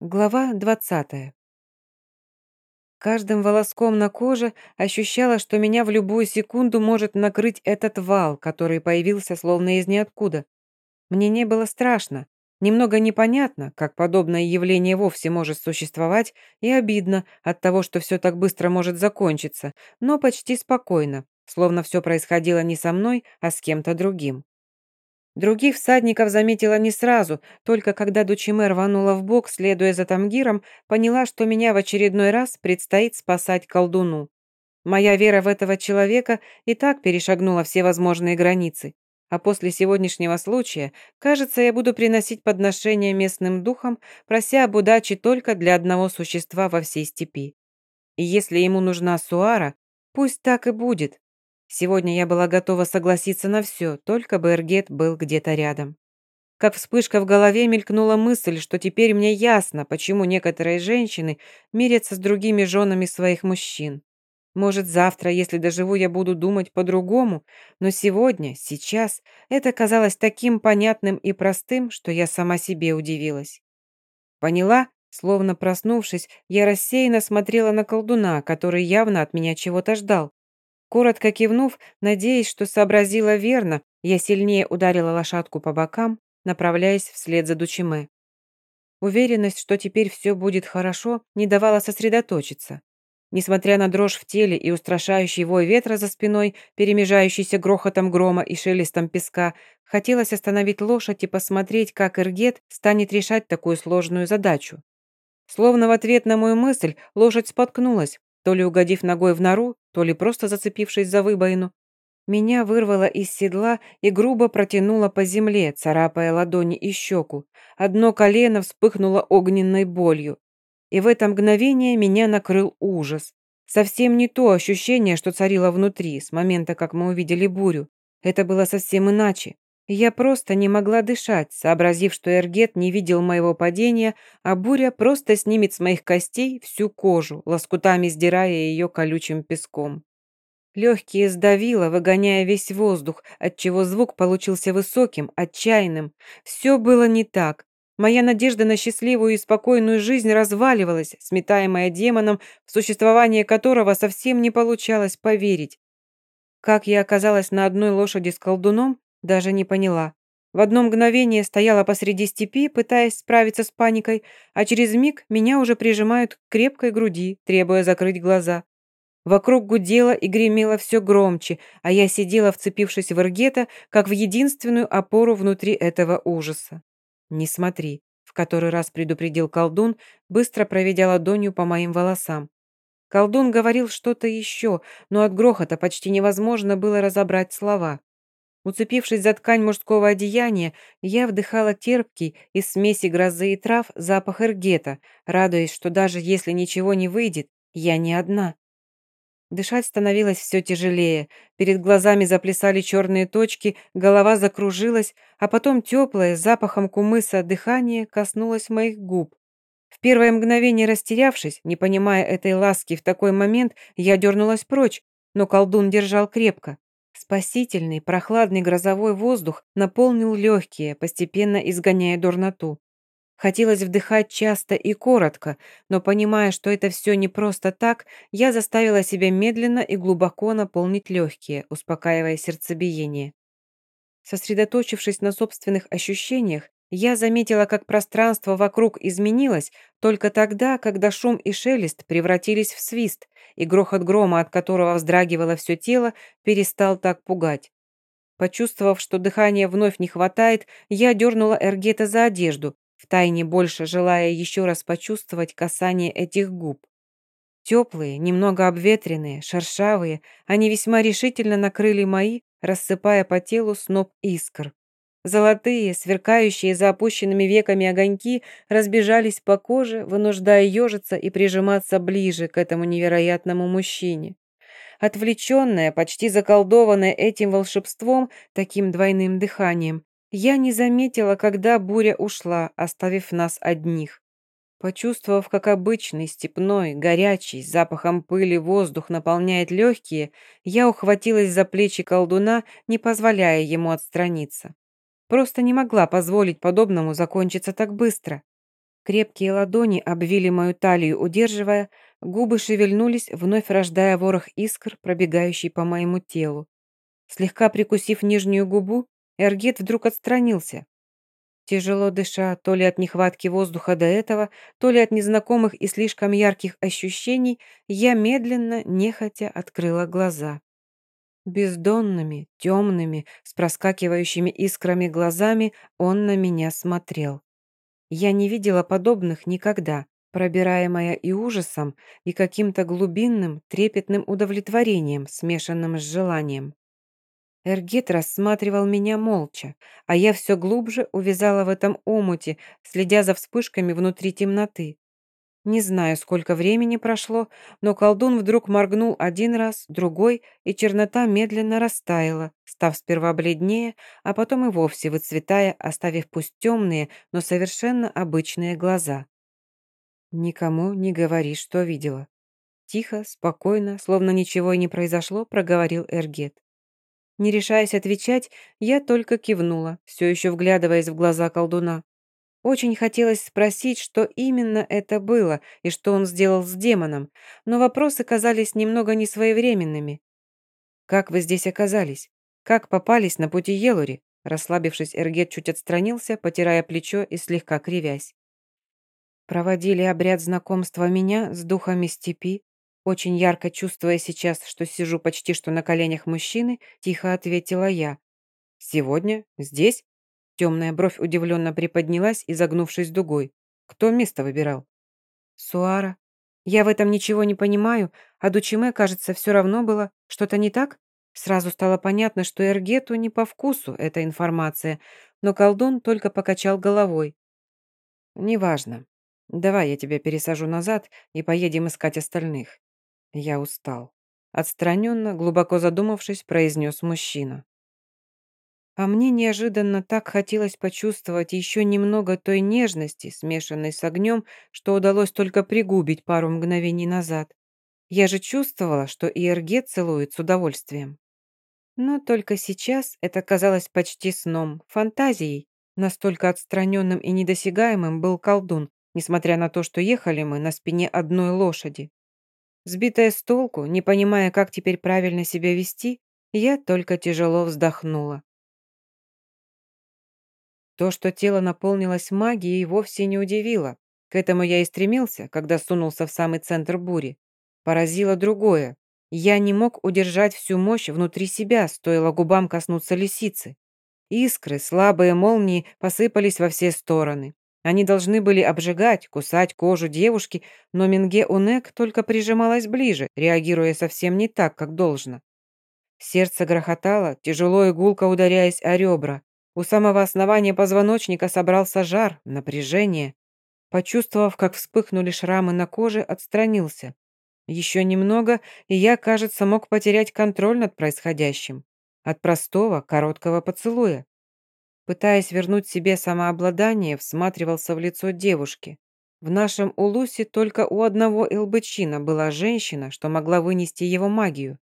Глава 20. Каждым волоском на коже ощущала, что меня в любую секунду может накрыть этот вал, который появился словно из ниоткуда. Мне не было страшно, немного непонятно, как подобное явление вовсе может существовать, и обидно от того, что все так быстро может закончиться, но почти спокойно, словно все происходило не со мной, а с кем-то другим. Других всадников заметила не сразу, только когда Дучиме рванула в бок, следуя за Тамгиром, поняла, что меня в очередной раз предстоит спасать колдуну. Моя вера в этого человека и так перешагнула все возможные границы. А после сегодняшнего случая, кажется, я буду приносить подношения местным духам, прося об удаче только для одного существа во всей степи. И если ему нужна Суара, пусть так и будет, Сегодня я была готова согласиться на все, только бы Эргет был где-то рядом. Как вспышка в голове мелькнула мысль, что теперь мне ясно, почему некоторые женщины мирятся с другими женами своих мужчин. Может, завтра, если доживу, я буду думать по-другому, но сегодня, сейчас, это казалось таким понятным и простым, что я сама себе удивилась. Поняла? Словно проснувшись, я рассеянно смотрела на колдуна, который явно от меня чего-то ждал. Коротко кивнув, надеясь, что сообразила верно, я сильнее ударила лошадку по бокам, направляясь вслед за Дучиме. Уверенность, что теперь все будет хорошо, не давала сосредоточиться. Несмотря на дрожь в теле и устрашающий вой ветра за спиной, перемежающийся грохотом грома и шелестом песка, хотелось остановить лошадь и посмотреть, как Эргет станет решать такую сложную задачу. Словно в ответ на мою мысль лошадь споткнулась, то ли угодив ногой в нору, то ли просто зацепившись за выбоину. Меня вырвало из седла и грубо протянуло по земле, царапая ладони и щеку. Одно колено вспыхнуло огненной болью. И в это мгновение меня накрыл ужас. Совсем не то ощущение, что царило внутри, с момента, как мы увидели бурю. Это было совсем иначе. Я просто не могла дышать, сообразив, что Эргет не видел моего падения, а буря просто снимет с моих костей всю кожу, лоскутами сдирая ее колючим песком. Легкие сдавило, выгоняя весь воздух, отчего звук получился высоким, отчаянным. Все было не так. Моя надежда на счастливую и спокойную жизнь разваливалась, сметаемая демоном, в существование которого совсем не получалось поверить. Как я оказалась на одной лошади с колдуном, даже не поняла. В одно мгновение стояла посреди степи, пытаясь справиться с паникой, а через миг меня уже прижимают к крепкой груди, требуя закрыть глаза. Вокруг гудело и гремело все громче, а я сидела, вцепившись в Эргета, как в единственную опору внутри этого ужаса. «Не смотри», — в который раз предупредил колдун, быстро проведя ладонью по моим волосам. Колдун говорил что-то еще, но от грохота почти невозможно было разобрать слова. Уцепившись за ткань мужского одеяния, я вдыхала терпкий из смеси грозы и трав запах эргета, радуясь, что даже если ничего не выйдет, я не одна. Дышать становилось все тяжелее, перед глазами заплясали черные точки, голова закружилась, а потом теплое, запахом кумыса дыхание коснулось моих губ. В первое мгновение растерявшись, не понимая этой ласки в такой момент, я дернулась прочь, но колдун держал крепко. Спасительный, прохладный грозовой воздух наполнил легкие, постепенно изгоняя дурноту. Хотелось вдыхать часто и коротко, но понимая, что это все не просто так, я заставила себя медленно и глубоко наполнить легкие, успокаивая сердцебиение. Сосредоточившись на собственных ощущениях, я заметила, как пространство вокруг изменилось только тогда, когда шум и шелест превратились в свист, и грохот грома, от которого вздрагивало все тело, перестал так пугать. Почувствовав, что дыхания вновь не хватает, я дернула Эргета за одежду, втайне больше желая еще раз почувствовать касание этих губ. Теплые, немного обветренные, шершавые, они весьма решительно накрыли мои, рассыпая по телу сноп искр. Золотые, сверкающие за опущенными веками огоньки разбежались по коже, вынуждая ежиться и прижиматься ближе к этому невероятному мужчине. Отвлеченная, почти заколдованная этим волшебством, таким двойным дыханием, я не заметила, когда буря ушла, оставив нас одних. Почувствовав, как обычный, степной, горячий, с запахом пыли воздух наполняет легкие, я ухватилась за плечи колдуна, не позволяя ему отстраниться. Просто не могла позволить подобному закончиться так быстро. Крепкие ладони обвили мою талию, удерживая, губы шевельнулись, вновь рождая ворох искр, пробегающий по моему телу. Слегка прикусив нижнюю губу, Эргет вдруг отстранился. Тяжело дыша, то ли от нехватки воздуха до этого, то ли от незнакомых и слишком ярких ощущений, я медленно, нехотя открыла глаза. Бездонными, темными, с проскакивающими искрами глазами он на меня смотрел. Я не видела подобных никогда, пробираемая и ужасом, и каким-то глубинным, трепетным удовлетворением, смешанным с желанием. Эргит рассматривал меня молча, а я все глубже увязала в этом омуте, следя за вспышками внутри темноты. Не знаю, сколько времени прошло, но колдун вдруг моргнул один раз, другой, и чернота медленно растаяла, став сперва бледнее, а потом и вовсе выцветая, оставив пусть темные, но совершенно обычные глаза. «Никому не говори, что видела». Тихо, спокойно, словно ничего и не произошло, проговорил Эргет. Не решаясь отвечать, я только кивнула, все еще вглядываясь в глаза колдуна. Очень хотелось спросить, что именно это было и что он сделал с демоном, но вопросы казались немного несвоевременными. «Как вы здесь оказались? Как попались на пути Елури?» Расслабившись, Эргет чуть отстранился, потирая плечо и слегка кривясь. Проводили обряд знакомства меня с духами степи, очень ярко чувствуя сейчас, что сижу почти что на коленях мужчины, тихо ответила я. «Сегодня? Здесь?» Темная бровь удивленно приподнялась, изогнувшись дугой. «Кто место выбирал?» «Суара. Я в этом ничего не понимаю, а Дучиме, кажется, все равно было. Что-то не так?» Сразу стало понятно, что Эргету не по вкусу эта информация, но колдун только покачал головой. «Неважно. Давай я тебя пересажу назад и поедем искать остальных. Я устал». Отстраненно, глубоко задумавшись, произнес мужчина. А мне неожиданно так хотелось почувствовать еще немного той нежности, смешанной с огнем, что удалось только пригубить пару мгновений назад. Я же чувствовала, что Иерге целует с удовольствием. Но только сейчас это казалось почти сном, фантазией. Настолько отстраненным и недосягаемым был колдун, несмотря на то, что ехали мы на спине одной лошади. Сбитая с толку, не понимая, как теперь правильно себя вести, я только тяжело вздохнула. То, что тело наполнилось магией, вовсе не удивило. К этому я и стремился, когда сунулся в самый центр бури. Поразило другое. Я не мог удержать всю мощь внутри себя, стоило губам коснуться лисицы. Искры, слабые молнии посыпались во все стороны. Они должны были обжигать, кусать кожу девушки, но Минге Унек только прижималась ближе, реагируя совсем не так, как должно. Сердце грохотало, тяжело и гулко ударяясь о ребра. У самого основания позвоночника собрался жар, напряжение. Почувствовав, как вспыхнули шрамы на коже, отстранился. Еще немного, и я, кажется, мог потерять контроль над происходящим. От простого, короткого поцелуя. Пытаясь вернуть себе самообладание, всматривался в лицо девушки. В нашем Улусе только у одного Элбычина была женщина, что могла вынести его магию.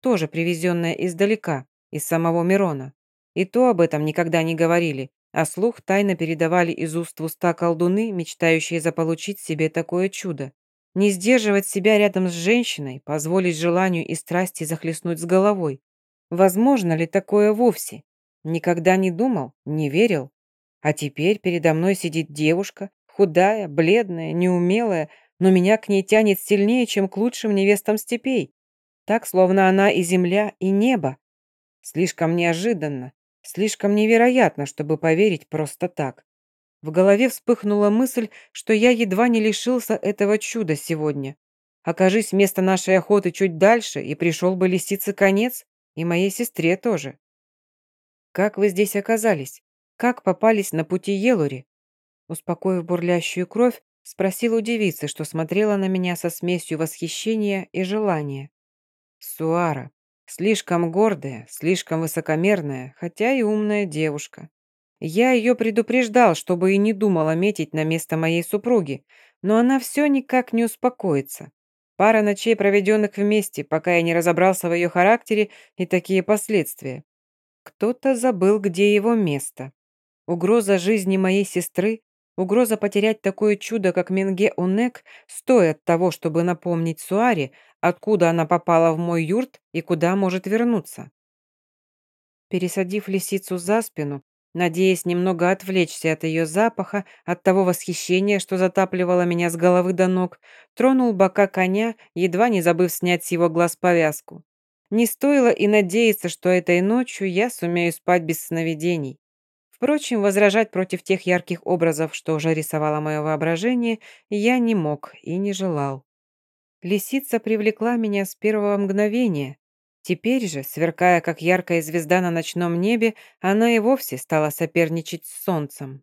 Тоже привезенная издалека, из самого Мирона. И то об этом никогда не говорили, а слух тайно передавали из уст в уста колдуны, мечтающие заполучить себе такое чудо. Не сдерживать себя рядом с женщиной, позволить желанию и страсти захлестнуть с головой. Возможно ли такое вовсе? Никогда не думал, не верил. А теперь передо мной сидит девушка, худая, бледная, неумелая, но меня к ней тянет сильнее, чем к лучшим невестам степей. Так, словно она и земля, и небо. Слишком неожиданно, Слишком невероятно, чтобы поверить просто так. В голове вспыхнула мысль, что я едва не лишился этого чуда сегодня. Окажись место нашей охоты чуть дальше, и пришел бы лисице конец, и моей сестре тоже. «Как вы здесь оказались? Как попались на пути Елури?» Успокоив бурлящую кровь, спросила у девицы, что смотрела на меня со смесью восхищения и желания. «Суара, Слишком гордая, слишком высокомерная, хотя и умная девушка. Я ее предупреждал, чтобы и не думала метить на место моей супруги, но она все никак не успокоится. Пара ночей, проведенных вместе, пока я не разобрался в ее характере и такие последствия. Кто-то забыл, где его место. Угроза жизни моей сестры, Угроза потерять такое чудо, как Менге Унек, стоит того, чтобы напомнить Суаре, откуда она попала в мой юрт и куда может вернуться. Пересадив лисицу за спину, надеясь немного отвлечься от ее запаха, от того восхищения, что затапливало меня с головы до ног, тронул бока коня, едва не забыв снять с его глаз повязку. Не стоило и надеяться, что этой ночью я сумею спать без сновидений. Впрочем, возражать против тех ярких образов, что уже рисовало мое воображение, я не мог и не желал. Лисица привлекла меня с первого мгновения. Теперь же, сверкая как яркая звезда на ночном небе, она и вовсе стала соперничать с солнцем.